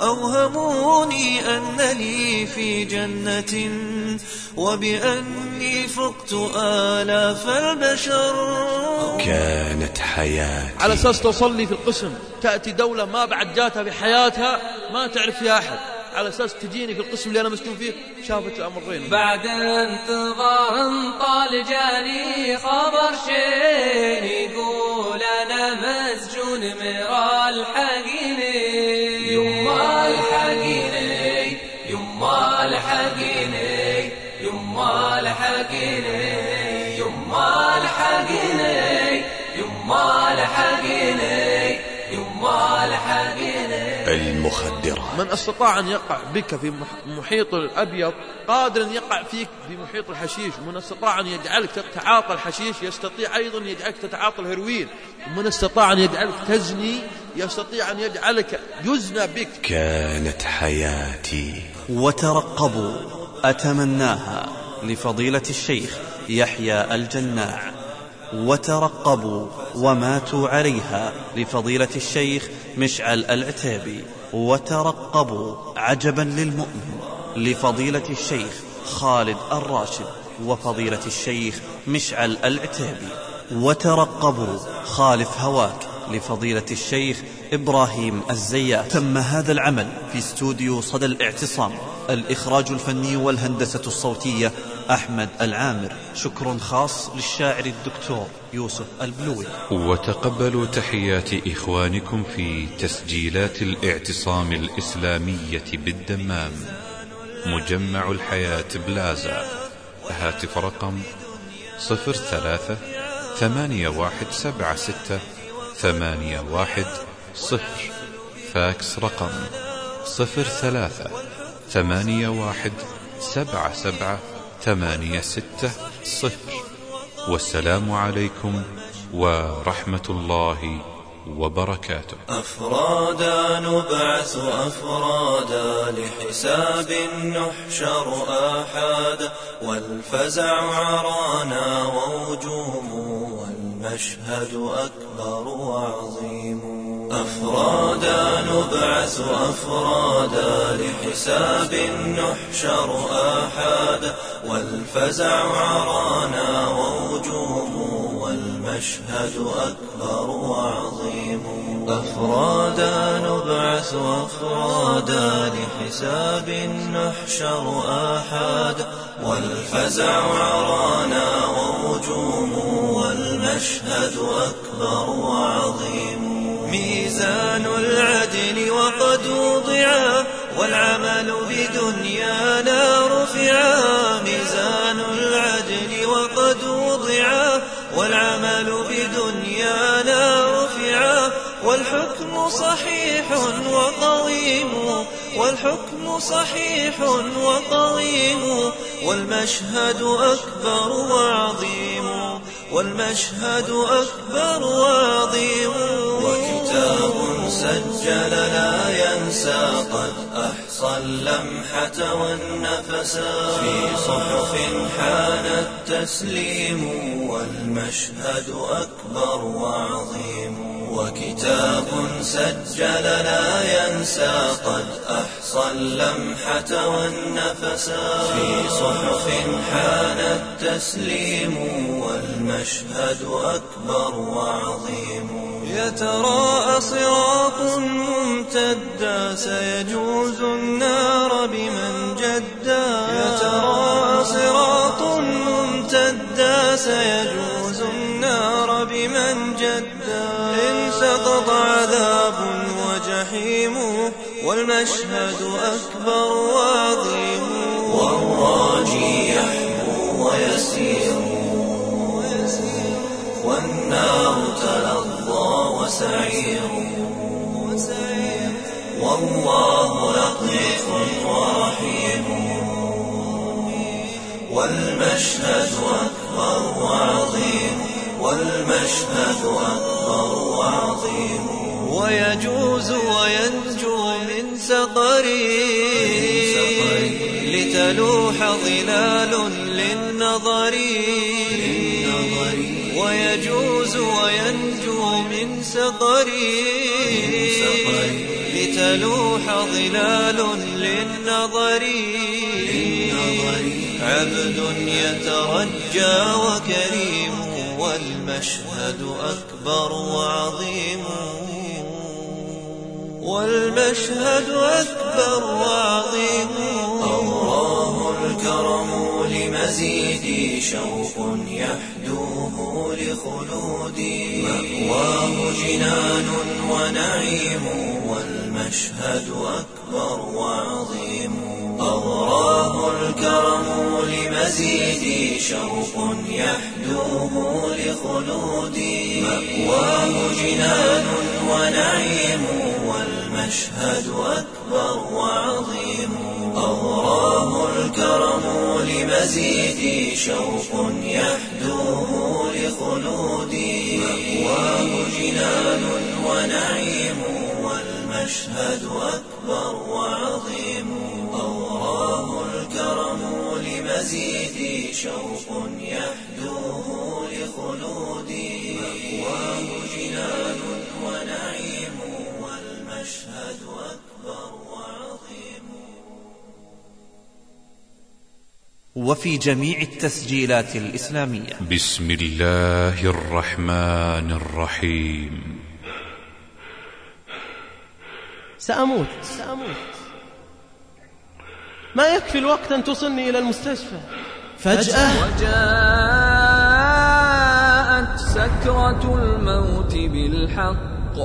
أوهموني أن لي في جنة وبأني فقت آلاف البشر. كانت حياتي على أساس توصل لي في القسم. تأتي دولة ما بعد جاتها في حياتها ما تعرف فيها أحد. على أساس تجيني في القسم اللي أنا مسجون فيه شافت الأمرين. بعد انتظار طال جاني خبر شين يقول أنا مسجون مرا الحقيني. يما الحقيني يما الحقيني يما الحقيني يما الحقيني يما الحقيني يما الحقيني المخدرات من أستطاع أن يقع بك في مح- محيط الأبيض قادر أن يقع فيك في محيط الحشيش. ومن أستطاع أن يجعلك تتعاطى الحشيش يستطيع أيضا أن يجعلك تتعاطى الهيروين. ومن أستطاع أن يجعلك تزني يستطيع أن يجعلك يزنى بك. كانت حياتي. وترقبوا أتمناها لفضيلة الشيخ يحيى الجناع. وترقبوا وماتوا عليها لفضيلة الشيخ مشعل العتيبي وترقبوا عجبا للمؤمن لفضيلة الشيخ خالد الراشد وفضيلة الشيخ مشعل العتيبي وترقبوا خالف هواك لفضيلة الشيخ إبراهيم الزيات. تم هذا العمل في استوديو صدى الاعتصام. الإخراج الفني والهندسة الصوتية أحمد العامر. شكر خاص للشاعر الدكتور يوسف البلوي. وتقبلوا تحيات إخوانكم في تسجيلات الاعتصام الإسلامية بالدمام. مجمع الحياة بلازا. هاتف رقم صفر ثلاثة ثمانية واحد سبعة ستة ثمانية واحد صفر. فاكس رقم صفر ثلاثة ثمانية واحد سبعة سبعة ثمانية ستة صفر. والسلام عليكم ورحمة الله وبركاته. أفرادا نبعث أفرادا لحساب نحشر آحادا والفزع عرانا ووجوم والمشهد أكبر وعظيم. أفرادا نبعث أفرادا لحساب نحشر آحادا والفزع عرانا ووجوم والمشهد أكبر وعظيم أفرادا نبعث أفرادا لحساب نحشر آحادا والفزع عرانا وهجوم والمشهد أكبر وعظيم ميزان العدل وقد وضعا والعمل بدنيانا رفعا ميزان العدل وقد وضعا والعمل بدنيانا رفعا والحكم صحيح وقويم والحكم صحيح وقويم والمشهد أكبر وعظيم. والمشهد أكبر وعظيم وكتاب سجل لا ينسى قد أحصى اللمحة والنفسا في صحف حان التسليم والمشهد أكبر وعظيم. وكتاب سجل لا ينسى قد أحصى اللمحة والنفسا في صحف حان التسليم والمشهد أكبر وعظيم. يتراءى صراط ممتدا سيجوز النار بمن جدا يتراءى صراط ممتدا سيجوز والمشهد أكبر وعظيم والراجي يحبو ويسير. والنار تلظى وسعير. والله لطيف ورحيم والمشهد أكبر وعظيم والمشهد أكبر وعظيم ويجوز وينجو سقري لتلوح ظلال للنظر ويجوز وينجو من سقري لتلوح ظلال للنظر عبد يترجى وكريم والمشهد أكبر وعظيم والمشهد أكبر وعظيم. الله الكرم لمزيد شوق يحدوه لخلودي مأواه جنان ونعيم والمشهد أكبر وعظيم. أوراه الكرم لمزيد شوق يحدوه لخلودي مأواه جنان ونعيم والمشهد أكبر وعظيم. أوراه الكرم لمزيد شوق يحدوه لخلودي. مأواه جنان ونعيم والمشهد أكبر وعظيم. أوراه الكرم لمزيد شوق يحدوه وفي جميع التسجيلات الإسلامية. بسم الله الرحمن الرحيم. سأموت. سأموت ما يكفي الوقت أن توصلني إلى المستشفى؟ فجأة. وجاءت سكرة الموت بالحق.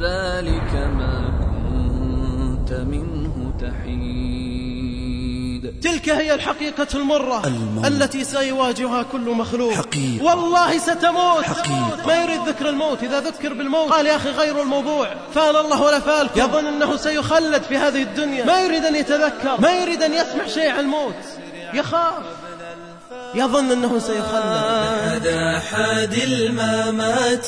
ذلك ما كنت منه تحيد. تلك هي الحقيقة المرة الموت. التي سيواجهها كل مخلوق. حقيقة. والله ستموت. حقيقة. ما يريد ذكر الموت. إذا ذكر بالموت قال يا أخي غير الموضوع. فال الله ولا فالكم يظن أنه سيخلد في هذه الدنيا. ما يريد أن يتذكر. ما يريد أن يسمع شيء عن الموت. يخاف. يظن أنه سيخلد. هذا حاد الممات.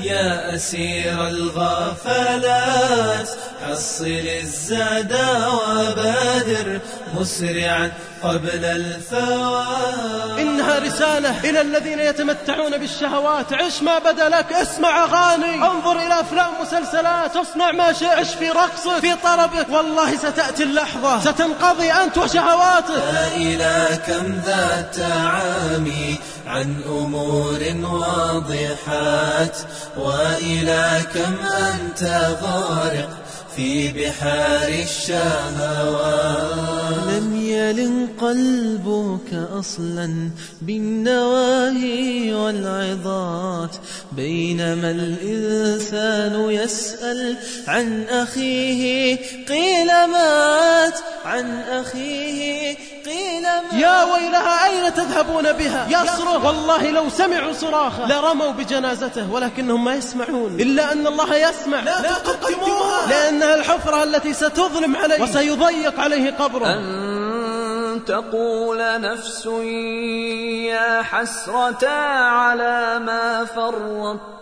يا أسير الغفلات حصل الزاد وبادر مسرعا قبل الفوات. إنها رسالة إلى الذين يتمتعون بالشهوات. عش ما بدا لك اسمع أغاني. انظر إلى أفلام مسلسلات اصنع ما شئت. عش في رقصك في طربك. والله ستأتي اللحظة. ستنقضي أنت وشهواتك إلى كم ذا التعامي عن أمور واضحات. وإلى كم أنت غارق. في بحار الشهوات لم يلن قلبك أصلا بالنواهي والعظات. بينما الإنسان يسأل عن أخيه قيل مات عن أخيه يا ويلها أين تذهبون بها؟ يصرخ والله لو سمعوا صراخة. لرموا بجنازته ولكنهم ما يسمعون. إلا أن الله يسمع. لا, لا تقدموها. لأنها الحفرة التي ستظلم عليه. وسيضيق عليه قبره. أن تقول نفس يا حسرة على ما فرطت.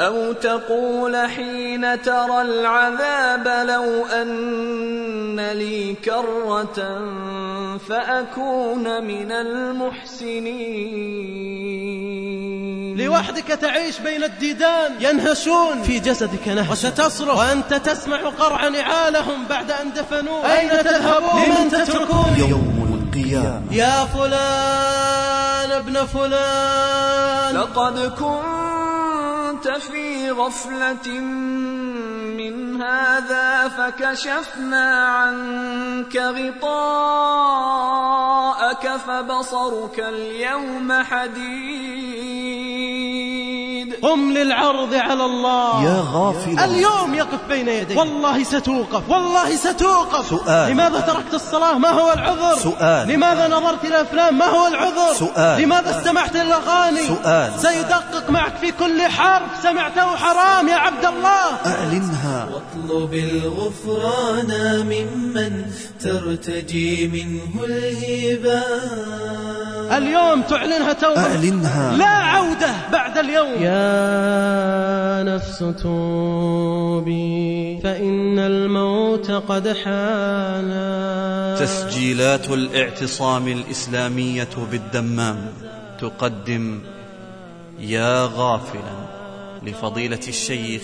أو تقول حين ترى العذاب لو أن لي كرة فأكون من المحسنين. لوحدك تعيش بين الديدان ينهشون. في جسدك نهشا وستصرخ وأنت تسمع قرع نعالهم بعد أن دفنوه. أين تذهبون؟ لمن تتركون؟ يوم القيامة. يا فلان ابن فلان. لقد كنت في غفلة من هذا فكشفنا عنك غطاءك فبصرك اليوم حديد. قم للعرض على الله. يا غافل. اليوم يقف بين يديك. والله ستوقف. والله ستوقف. سؤال. لماذا تركت الصلاة؟ ما هو العذر؟ سؤال. لماذا نظرت إلى أفلام ما هو العذر؟ سؤال. لماذا استمعت للأغاني سؤال. سيدقق معك في كل حرف. سمعته حرام يا عبد الله. أعلنها. واطلب الغفران ممن ترتجي منه الهبات اليوم تعلنها توبة. أعلنها. لا عودة بعد اليوم. يا نفس توبي فإن الموت قد حان تسجيلات الاعتصام الإسلامية بالدمام تقدم يا غافلا. لفضيلة الشيخ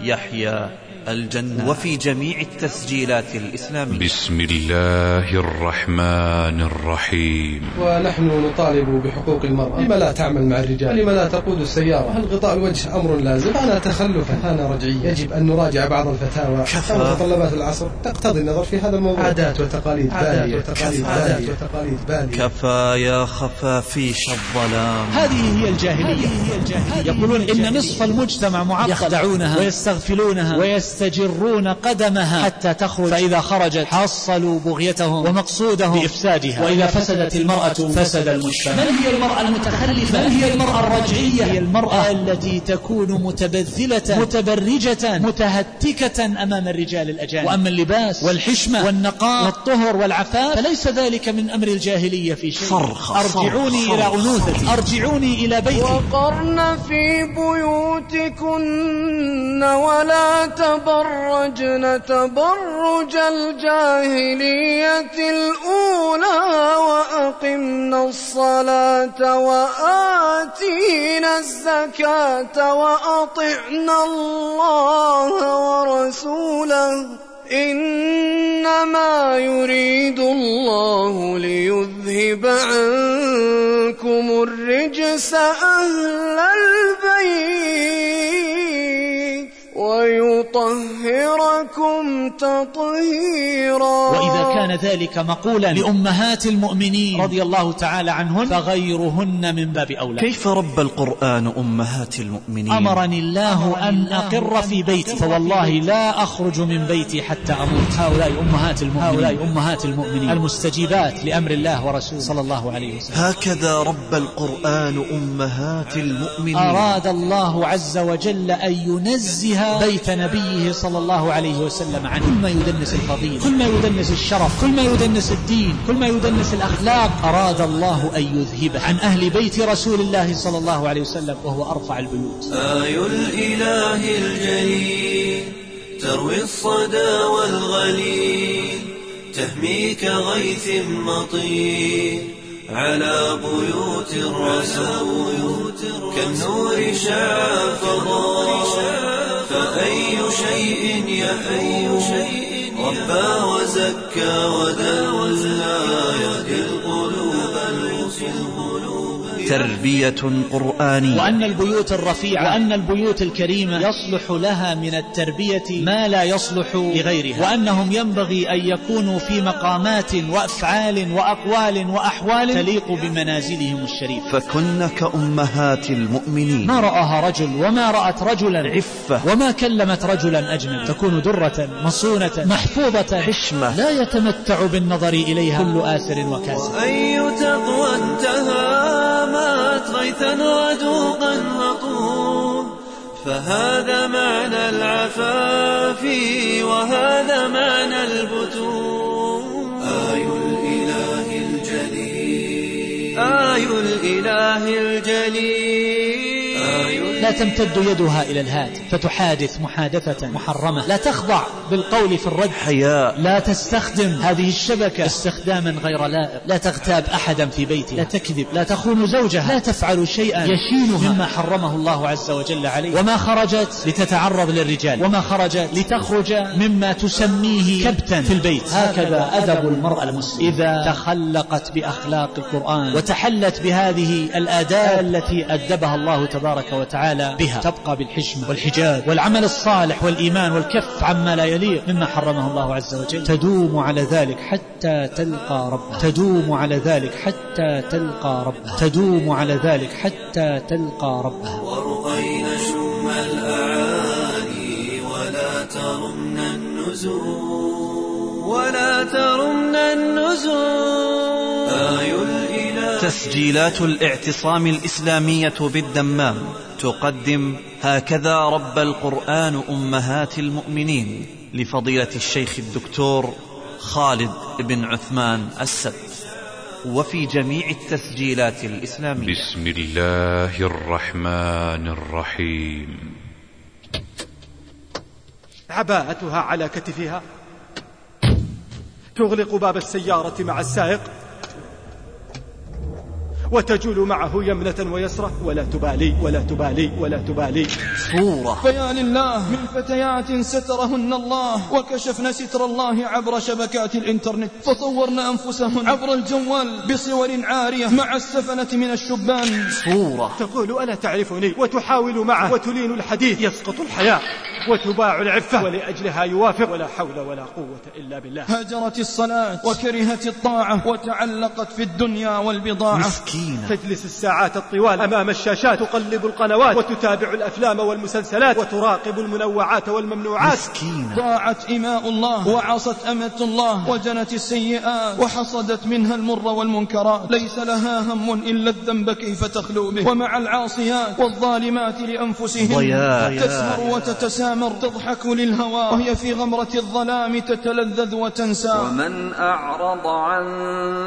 يحيى الجنة. وفي جميع التسجيلات الإسلامية. بسم الله الرحمن الرحيم. ونحن نطالب بحقوق المرأة. لما لا تعمل مع الرجال؟ لما لا تقود السيارة؟ هل غطاء الوجه أمر لازم؟ كان تخلفا. كان رجعيا يجب أن نراجع بعض الفتاوى. متطلبات العصر. تقتضي النظر في هذا الموضوع. عادات وتقاليد بالية. وتقاليد بالية. وتقاليد بالية. كفى يا خفافيش الظلام. هذه هي الجاهلية. يقولون إن نصف المجتمع معقد. يخدعونها. ويستغفلونها. ويستجرون قدمها حتى تخرج. فإذا خرجت حصلوا بغيتهم ومقصودهم بإفسادها. وإذا فسدت المرأة فسد المجتمع. من هي المرأة المتخلفة؟ من هي المرأة الرجعية؟ هي المرأة التي تكون متبذلة متبرجة متهتكة أمام الرجال الأجانب. وأما اللباس والحشمة والنقاء والطهر والعفاف فليس ذلك من أمر الجاهلية في شيء. صرخ أرجعوني صرخ إلى أنوثتي. أرجعوني إلى بيتي. وقرن في بيوتكن ولا تبرجن تبرج الجاهلية الأولى وأقمنا الصلاة وآتينا الزكاة وأطعنا الله ورسوله. إنما يريد الله ليذهب عنكم الرجس أهل الطهر ويطهركم تطهيرا. وإذا كان ذلك مقولا لأمهات المؤمنين رضي الله تعالى عنهن فغيرهن من باب أولى. كيف رب القرآن أمهات المؤمنين؟ أمرني الله أن أقر في بيتي. فوالله لا أخرج من بيتي حتى أموت. هؤلاء أمهات المؤمنين. هؤلاء أمهات المؤمنين. المستجيبات لأمر الله ورسوله. صلى الله عليه وسلم. هكذا رب القرآن أمهات المؤمنين. أراد الله عز وجل أن ينزه بيت نبيه صلى الله عليه وسلم. عن كل ما يدنس الفضيلة كل ما يدنس الشرف كل ما يدنس الدين كل ما يدنس الأخلاق. أراد الله أن يذهبه. عن أهل بيت رسول الله صلى الله عليه وسلم وهو أرفع البيوت. آي الإله الجليل تروي الصدى والغليل تهمي كغيث مطير على بيوت الرسول كالنور شع فضاء فأي شيء يحيو ربى وزكى ودلى يهدي القلوب تربية قرآنية. وأن البيوت الرفيعة وأن البيوت الكريمة يصلح لها من التربية ما لا يصلح لغيرها. وأنهم ينبغي أن يكونوا في مقامات وأفعال وأقوال وأحوال تليق بمنازلهم الشريفة. فكن كأمهات المؤمنين. ما رآها رجل وما رأت رجلا عفة. وما كلمت رجلا أجنبي تكون درة مصونة محفوظة حشمة. لا يتمتع بالنظر إليها كل آسر وكاسر أي تقوى انتهى مات غيثا ودوقا مطور فهذا معنى العفاف وهذا معنى البتور آي الإله الجليل. آي الإله الجليل. آي لا تمتد يدها إلى الهاتف. فتحادث محادثة محرمة. لا تخضع بالقول في الرد. حياء لا تستخدم هذه الشبكة. استخداما غير لائق. لا تغتاب أحدا في بيتها. لا تكذب. لا تخون زوجها. لا تفعل شيئا يشينها. مما حرمه الله عز وجل عليه. وما خرجت لتتعرض للرجال. وما خرجت لتخرج مما تسميه كبتا. في البيت. هكذا أدب المرأة المسلمة إذا تخلقت بأخلاق القرآن. وتحلت بهذه الآداب التي أدبها الله تبارك وتعالى. بها. تبقى بالحشمة والحجاب والعمل الصالح والإيمان والكف عما لا يليق مما حرمه الله عز وجل. تدوم على ذلك حتى تلقى ربها تدوم على ذلك حتى تلقى ربها تدوم على ذلك حتى تلقى ربها ورقين شم الأعالي ولا ترمن النزول. ولا ترمن النزول. تسجيلات الاعتصام الإسلامية بالدمام تقدم هكذا رب القرآن أمهات المؤمنين لفضيلة الشيخ الدكتور خالد بن عثمان السبت وفي جميع التسجيلات الإسلامية. بسم الله الرحمن الرحيم. عباءتها على كتفها. تغلق باب السيارة مع السائق. وتجول معه يمنة ويسرة ولا تبالي ولا تبالي ولا تبالي. صورة فيا لله من فتيات سترهن الله وكشفن ستر الله عبر شبكات الإنترنت. فصورن أنفسهن عبر الجوال بصور عارية مع السفنة من الشبان. صورة تقول ألا تعرفني؟ وتحاول معه وتلين الحديث يسقط الحياء. وتباع العفة. ولأجلها يوافق. ولا حول ولا قوة إلا بالله. هجرت الصلاة. وكرهت الطاعة. وتعلقت في الدنيا والبضاعة. مسكينة. تجلس الساعات الطوال أمام الشاشات. تقلب القنوات. وتتابع الأفلام والمسلسلات. وتراقب المنوعات والممنوعات. مسكينة. ضاعت إماء الله. وعصت أمة الله. وجنت السيئات. وحصدت منها المر والمنكرات. ليس لها هم إلا الذنب. كيف تخلو به؟ ومع العاصيات والظالمات لأنفسهن ضياء. تسمر وتتسامر تضحك للهوى. وهي في غمرة الظلام تتلذذ وتنسى. ومن أعرض عن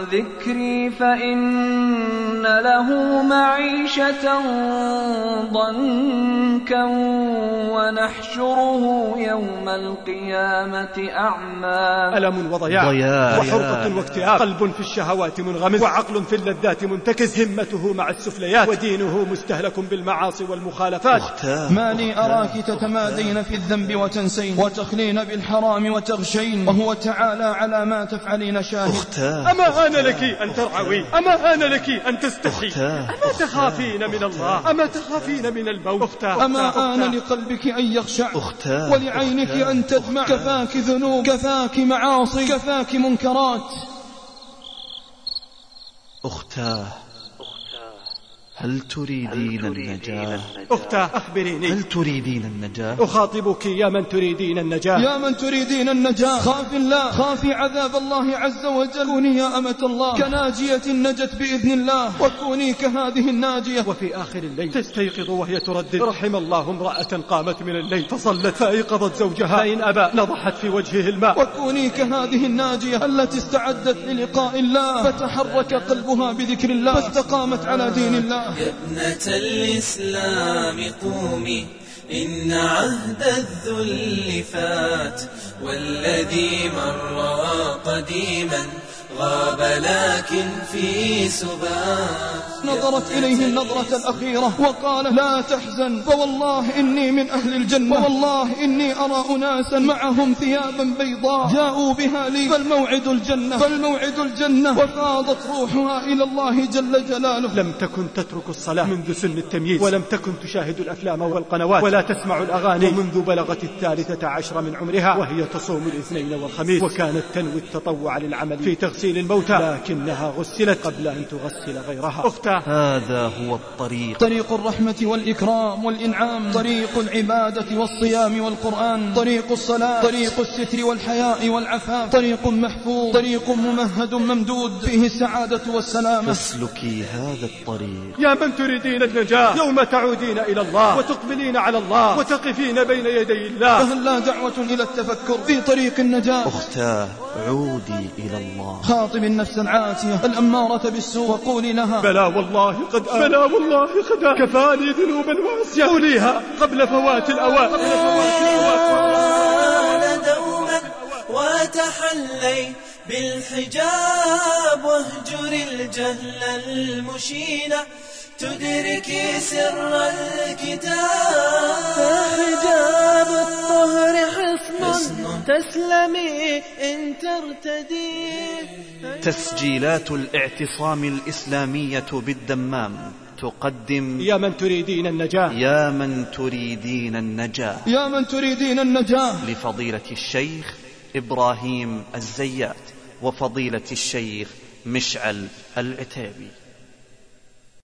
ذكري فإن له معيشة ضنكا ونحشره يوم القيامة أعمى. ألم وضياع ضياع. وحرقة واكتئاب. قلب في الشهوات منغمس. وعقل في اللذات منتكس. همته مع السفليات. ودينه مستهلك بالمعاصي والمخالفات. ما لي أراك تتمادين في الذنب وتنسين. وتخلين بالحرام وتغشين. وهو تعالى على ما تفعلين شاهد. أختاه. أما آن لك أن ترعوي؟ أما آن لك أن تستحي؟ أما تخافين من الله؟ أما تخافين من الموت أختاه. أما آن لقلبك أن يخشع. أختاه. ولعينك أن تدمع كفاك ذنوب. كفاك معاصي. كفاك منكرات. أختاه. هل تريدين النجاة؟ أختاه أخبريني. هل تريدين النجاة؟ أخاطبك يا من تريدين النجاة. يا من تريدين النجاة. خاف الله. خافي عذاب الله عز وجل. كوني يا أمة الله. كناجية نجت بإذن الله. وكوني كهذه الناجية. وفي آخر الليل. تستيقظ وهي تردد. رحم الله امرأة قامت من الليل. فصلت فأيقظت زوجها. فإن أبى نضحت في وجهه الماء. وكوني كهذه الناجية. التي استعدت للقاء الله. فتحرك قلبها بذكر الله. فاستقامت على دين الله. يا ابنة الإسلام قومي إن عهد الذل فات والذي مر قديما غاب لكن في سبات. نظرت إليه النظرة الأخيرة وقال لا تحزن فوالله إني من أهل الجنة فوالله إني أرى أناسا معهم ثيابا بيضاء جاءوا بها لي فالموعد الجنة فالموعد الجنة وفاضت روحها إلى الله جل جلاله. لم تكن تترك الصلاة منذ سن التمييز. ولم تكن تشاهد الأفلام والقنوات ولا تسمع الأغاني. ومنذ بلغت الثالثة عشر من عمرها وهي تصوم الاثنين والخميس. وكانت تنوي التطوع للعمل في تغسيل الموتى. لكنها غسلت قبل أن تغسل غيرها. هذا هو الطريق. طريق الرحمة والإكرام والإنعام. طريق العبادة والصيام والقرآن. طريق الصلاة. طريق الستر والحياء والعفاف. طريق محفوظ. طريق ممهد ممدود. فيه السعادة والسلامة. فاسلكي هذا الطريق. يا من تريدين النجاة. يوم تعودين إلى الله. وتقبلين على الله. وتقفين بين يدي الله. فهل لا دعوة إلى التفكر في طريق النجاة؟ أختاه عودي إلى الله. خاطب النفس العاتية الأمارة بالسوء. وقولي لها بلى والله قد آن بلى والله قد آن كفاني ذنوبا واسعة قوليها قبل فوات الأوان. قبل فوات الأوان. دوما وتحلي بالحجاب واهجر الجهل المشين تدركي سر الكتاب. حجاب الطهر حصن. تسلمي إن ترتدي. تسجيلات الاعتصام الإسلامية بالدمام تقدم. يا من تريدين النجاة. يا من تريدين النجاة. يا من تريدين النجاة. لفضيلة الشيخ إبراهيم الزيات وفضيلة الشيخ مشعل العتيبي.